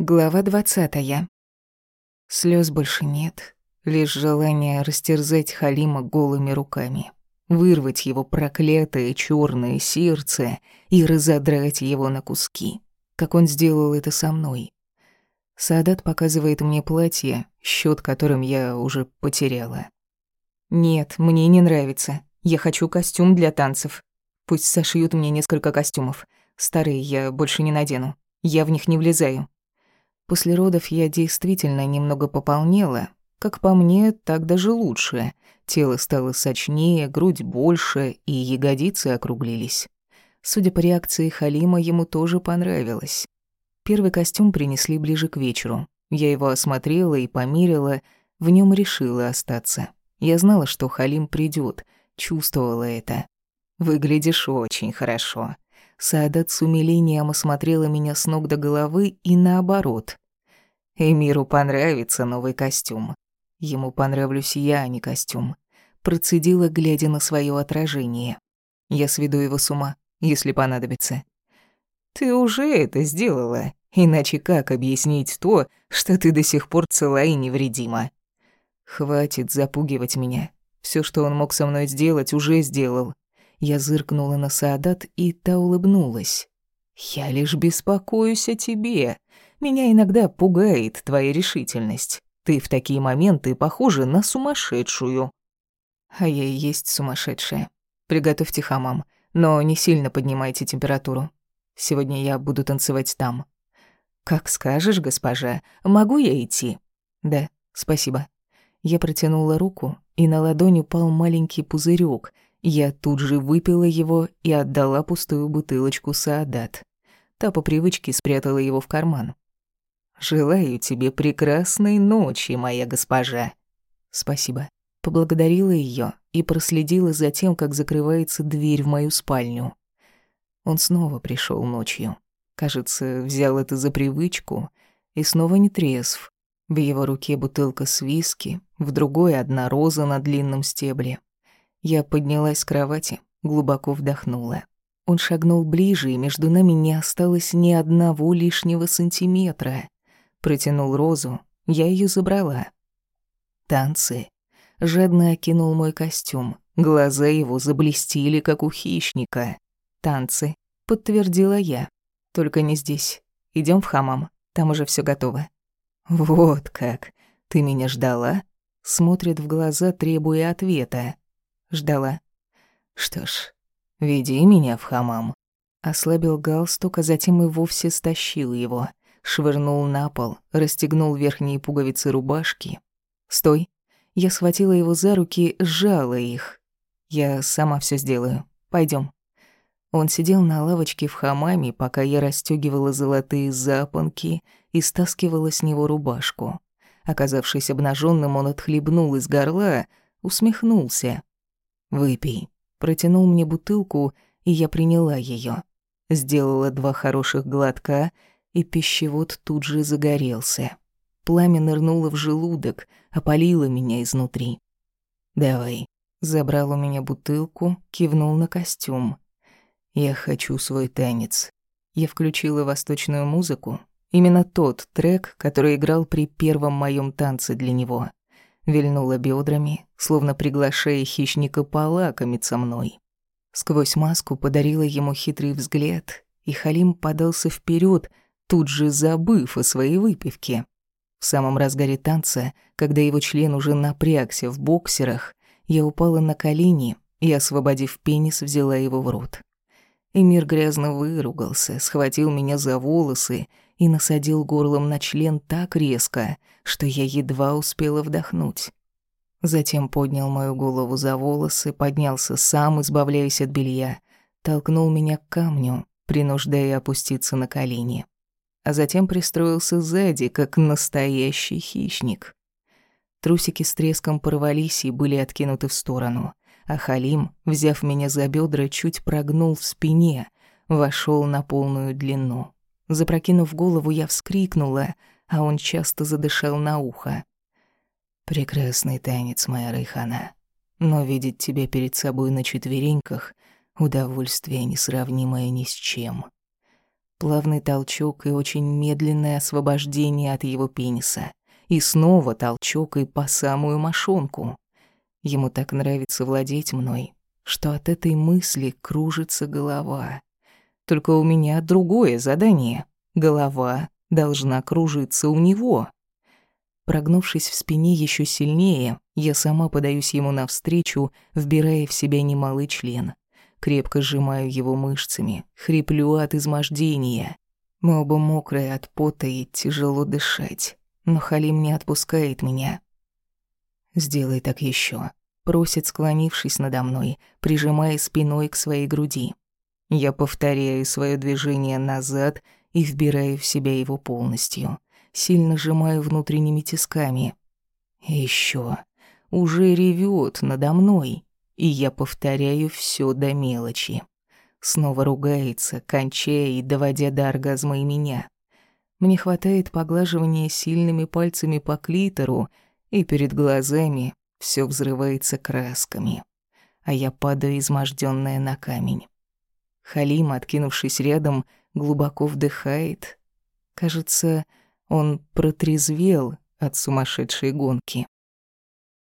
Глава двадцатая. Слез больше нет, лишь желание растерзать Халима голыми руками, вырвать его проклятое черное сердце и разодрать его на куски, как он сделал это со мной. Садат показывает мне платье, счет которым я уже потеряла. Нет, мне не нравится. Я хочу костюм для танцев. Пусть сошьют мне несколько костюмов. Старые я больше не надену. Я в них не влезаю. После родов я действительно немного пополнела. Как по мне, так даже лучше. Тело стало сочнее, грудь больше, и ягодицы округлились. Судя по реакции Халима, ему тоже понравилось. Первый костюм принесли ближе к вечеру. Я его осмотрела и померила, в нем решила остаться. Я знала, что Халим придет, чувствовала это. «Выглядишь очень хорошо», Саадат с умилением осмотрела меня с ног до головы и наоборот. Эмиру понравится новый костюм. Ему понравлюсь я, а не костюм. Процедила, глядя на свое отражение. Я сведу его с ума, если понадобится. Ты уже это сделала, иначе как объяснить то, что ты до сих пор цела и невредима? Хватит запугивать меня. Все, что он мог со мной сделать, уже сделал. Я зыркнула на Саадат, и та улыбнулась. «Я лишь беспокоюсь о тебе. Меня иногда пугает твоя решительность. Ты в такие моменты похожа на сумасшедшую». «А я и есть сумасшедшая. Приготовьте хамам, но не сильно поднимайте температуру. Сегодня я буду танцевать там». «Как скажешь, госпожа. Могу я идти?» «Да, спасибо». Я протянула руку, и на ладонь упал маленький пузырек — я тут же выпила его и отдала пустую бутылочку Саадат. Та по привычке спрятала его в карман. «Желаю тебе прекрасной ночи, моя госпожа». «Спасибо». Поблагодарила ее и проследила за тем, как закрывается дверь в мою спальню. Он снова пришел ночью. Кажется, взял это за привычку и снова не трезв. В его руке бутылка с виски, в другой одна роза на длинном стебле. Я поднялась с кровати, глубоко вдохнула. Он шагнул ближе, и между нами не осталось ни одного лишнего сантиметра. Протянул розу, я ее забрала. Танцы. Жадно окинул мой костюм. Глаза его заблестели, как у хищника. Танцы. Подтвердила я. Только не здесь. Идем в хамам. Там уже все готово. Вот как. Ты меня ждала? Смотрит в глаза, требуя ответа. Ждала. Что ж, веди меня в хамам. Ослабил галстук, а затем и вовсе стащил его. Швырнул на пол, расстегнул верхние пуговицы рубашки. «Стой!» Я схватила его за руки, сжала их. «Я сама все сделаю. Пойдем. Он сидел на лавочке в хамаме, пока я расстёгивала золотые запонки и стаскивала с него рубашку. Оказавшись обнаженным, он отхлебнул из горла, усмехнулся. «Выпей». Протянул мне бутылку, и я приняла ее. Сделала два хороших глотка, и пищевод тут же загорелся. Пламя нырнуло в желудок, опалило меня изнутри. «Давай». Забрал у меня бутылку, кивнул на костюм. «Я хочу свой танец». Я включила восточную музыку, именно тот трек, который играл при первом моем танце для него вильнула бедрами, словно приглашая хищника полакомиться мной. Сквозь маску подарила ему хитрый взгляд, и Халим подался вперед, тут же забыв о своей выпивке. В самом разгаре танца, когда его член уже напрягся в боксерах, я упала на колени и, освободив пенис, взяла его в рот. Эмир грязно выругался, схватил меня за волосы и насадил горлом на член так резко, что я едва успела вдохнуть. Затем поднял мою голову за волосы, поднялся сам, избавляясь от белья, толкнул меня к камню, принуждая опуститься на колени. А затем пристроился сзади, как настоящий хищник. Трусики с треском порвались и были откинуты в сторону, а Халим, взяв меня за бедра, чуть прогнул в спине, вошел на полную длину. Запрокинув голову, я вскрикнула, а он часто задышал на ухо. «Прекрасный танец, моя Райхана, но видеть тебя перед собой на четвереньках — удовольствие, несравнимое ни с чем». Плавный толчок и очень медленное освобождение от его пениса. И снова толчок и по самую мошонку. Ему так нравится владеть мной, что от этой мысли кружится голова. Только у меня другое задание. Голова должна кружиться у него. Прогнувшись в спине еще сильнее, я сама подаюсь ему навстречу, вбирая в себя немалый член. Крепко сжимаю его мышцами, хриплю от измождения. Мы оба мокрые от пота и тяжело дышать. Но Халим не отпускает меня. «Сделай так еще, просит, склонившись надо мной, прижимая спиной к своей груди. Я повторяю свое движение назад и вбираю в себя его полностью сильно сжимаю внутренними тисками. Еще уже ревет надо мной, и я повторяю все до мелочи. Снова ругается, кончая и доводя до оргазма и меня. Мне хватает поглаживания сильными пальцами по клитору, и перед глазами все взрывается красками, а я падаю измождённая на камень. Халим, откинувшись рядом, глубоко вдыхает. Кажется, он протрезвел от сумасшедшей гонки.